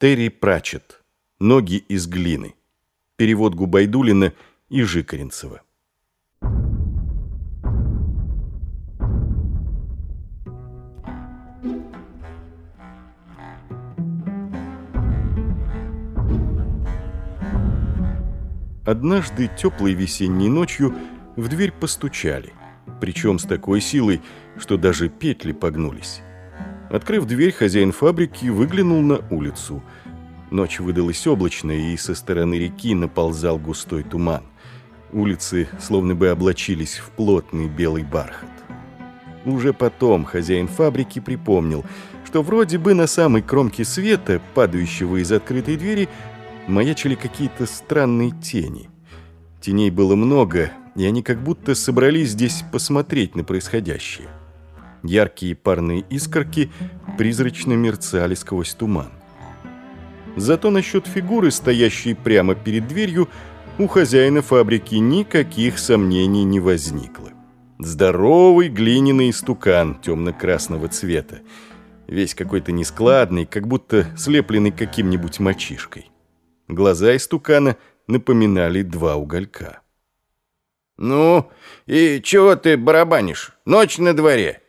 Терри Прачет. Ноги из глины. Перевод Губайдулина и Жикаренцева. Однажды теплой весенней ночью в дверь постучали, причем с такой силой, что даже петли погнулись. Открыв дверь, хозяин фабрики выглянул на улицу. Ночь выдалась облачная, и со стороны реки наползал густой туман. Улицы словно бы облачились в плотный белый бархат. Уже потом хозяин фабрики припомнил, что вроде бы на самой кромке света, падающего из открытой двери, маячили какие-то странные тени. Теней было много, и они как будто собрались здесь посмотреть на происходящее. Яркие парные искорки призрачно мерцали сквозь туман. Зато насчет фигуры, стоящей прямо перед дверью, у хозяина фабрики никаких сомнений не возникло. Здоровый глиняный стукан темно-красного цвета, весь какой-то нескладный, как будто слепленный каким-нибудь мальчишкой. Глаза истукана напоминали два уголька. «Ну, и чего ты барабанишь? Ночь на дворе!»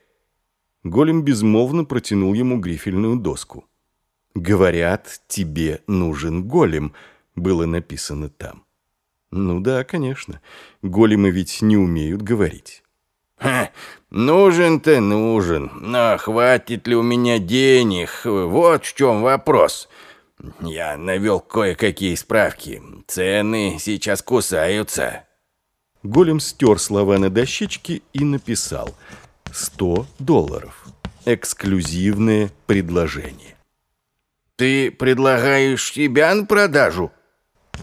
Голем безмолвно протянул ему грифельную доску. «Говорят, тебе нужен голем», — было написано там. «Ну да, конечно. Големы ведь не умеют говорить». Ха, нужен-то нужен, но хватит ли у меня денег? Вот в чем вопрос. Я навел кое-какие справки. Цены сейчас кусаются. Голем стер слова на дощечке и написал «Сто долларов. Эксклюзивное предложение». «Ты предлагаешь себя на продажу?»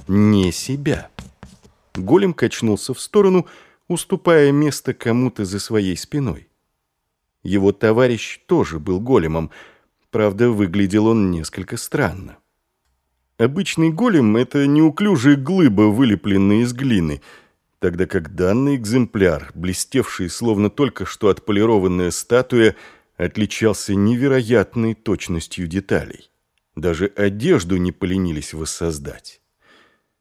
«Не себя». Голем качнулся в сторону, уступая место кому-то за своей спиной. Его товарищ тоже был големом, правда, выглядел он несколько странно. Обычный голем — это неуклюжая глыба, вылепленная из глины, тогда как данный экземпляр, блестевший словно только что отполированная статуя, отличался невероятной точностью деталей. Даже одежду не поленились воссоздать.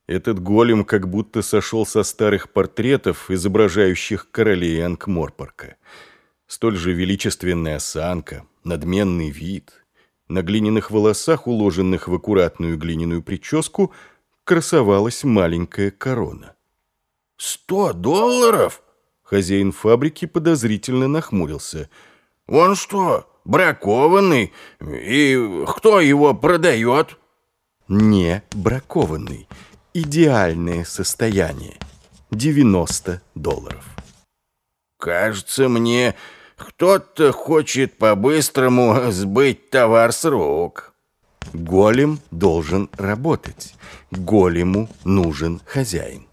Этот голем как будто сошел со старых портретов, изображающих королей Ангморпорка. Столь же величественная осанка, надменный вид — на глиняных волосах, уложенных в аккуратную глиняную прическу, красовалась маленькая корона. «Сто долларов?» Хозяин фабрики подозрительно нахмурился. «Он что, бракованный? И кто его продает?» «Не бракованный. Идеальное состояние. 90 долларов». «Кажется мне, кто-то хочет по-быстрому сбыть товар с рук. Голем должен работать. Голему нужен хозяин.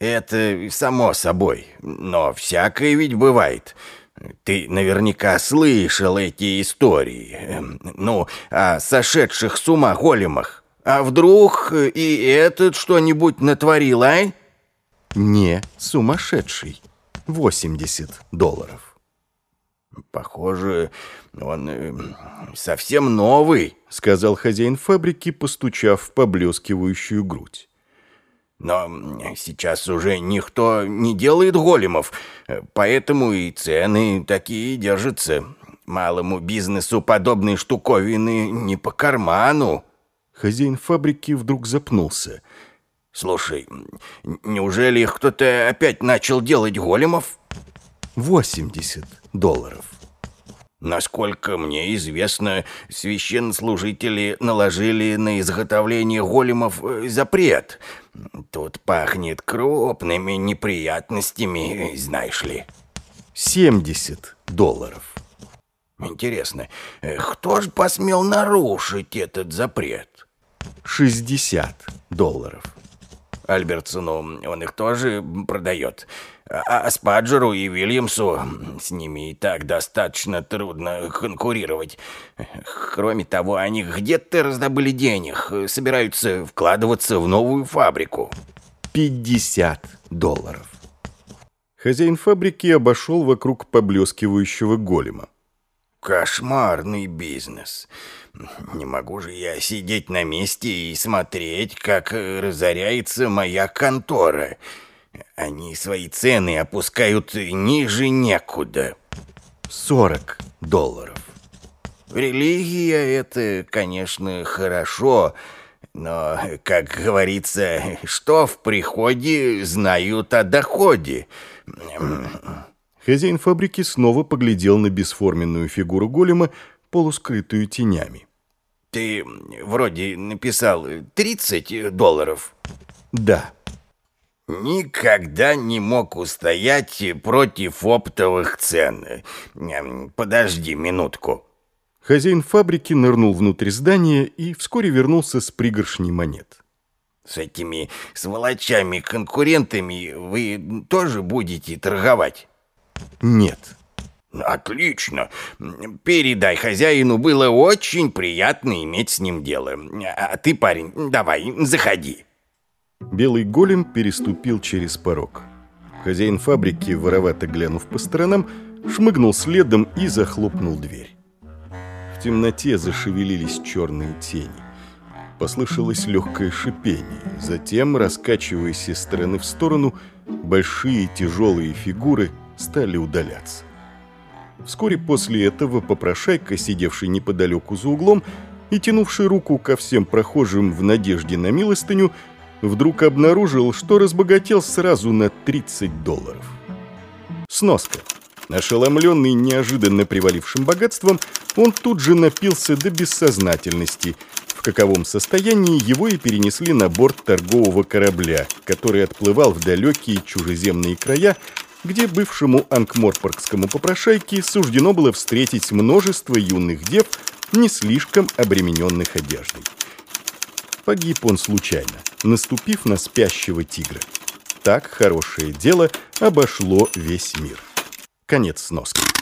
Это само собой, но всякое ведь бывает. Ты наверняка слышал эти истории. Эм, ну, о сошедших с ума големах. А вдруг и этот что-нибудь натворил, а? Не сумасшедший. 80 долларов. «Похоже, он э, совсем новый», — сказал хозяин фабрики, постучав в поблескивающую грудь. «Но сейчас уже никто не делает големов, поэтому и цены такие держатся. Малому бизнесу подобные штуковины не по карману». Хозяин фабрики вдруг запнулся. «Слушай, неужели кто-то опять начал делать големов?» 80 долларов. Насколько мне известно, священнослужители наложили на изготовление големов э, запрет. Тут пахнет крупными неприятностями, знаешь ли. 70 долларов. Интересно, э, кто же посмел нарушить этот запрет? 60 долларов. Альбертсону он их тоже продает. А, а Спаджеру и Вильямсу с ними и так достаточно трудно конкурировать. Кроме того, они где-то раздобыли денег, собираются вкладываться в новую фабрику. 50 долларов. Хозяин фабрики обошел вокруг поблескивающего голема. кошмарный бизнес. Не могу же я сидеть на месте и смотреть, как разоряется моя контора. Они свои цены опускают ниже некуда. 40 долларов. Религия — это, конечно, хорошо, но, как говорится, что в приходе знают о доходе. Хозяин фабрики снова поглядел на бесформенную фигуру голема, полускрытую тенями. Ты вроде написал 30 долларов. Да. Никогда не мог устоять против оптовых цен. Подожди минутку. Хозяин фабрики нырнул внутрь здания и вскоре вернулся с пригоршней монет. С этими сволочами-конкурентами вы тоже будете торговать? Нет. Отлично. Передай хозяину, было очень приятно иметь с ним дело. А ты, парень, давай, заходи. Белый голем переступил через порог. Хозяин фабрики, воровато глянув по сторонам, шмыгнул следом и захлопнул дверь. В темноте зашевелились черные тени. Послышалось легкое шипение. Затем, раскачиваясь из стороны в сторону, большие тяжелые фигуры стали удаляться. Вскоре после этого попрошайка, сидевший неподалеку за углом и тянувший руку ко всем прохожим в надежде на милостыню, вдруг обнаружил, что разбогател сразу на 30 долларов. Сноска. Ошеломленный неожиданно привалившим богатством, он тут же напился до бессознательности, в каковом состоянии его и перенесли на борт торгового корабля, который отплывал в далекие чужеземные края, где бывшему анкморпоргскому попрошайке суждено было встретить множество юных дев, не слишком обремененных одеждой. Погиб он случайно, наступив на спящего тигра. Так хорошее дело обошло весь мир. Конец сноски.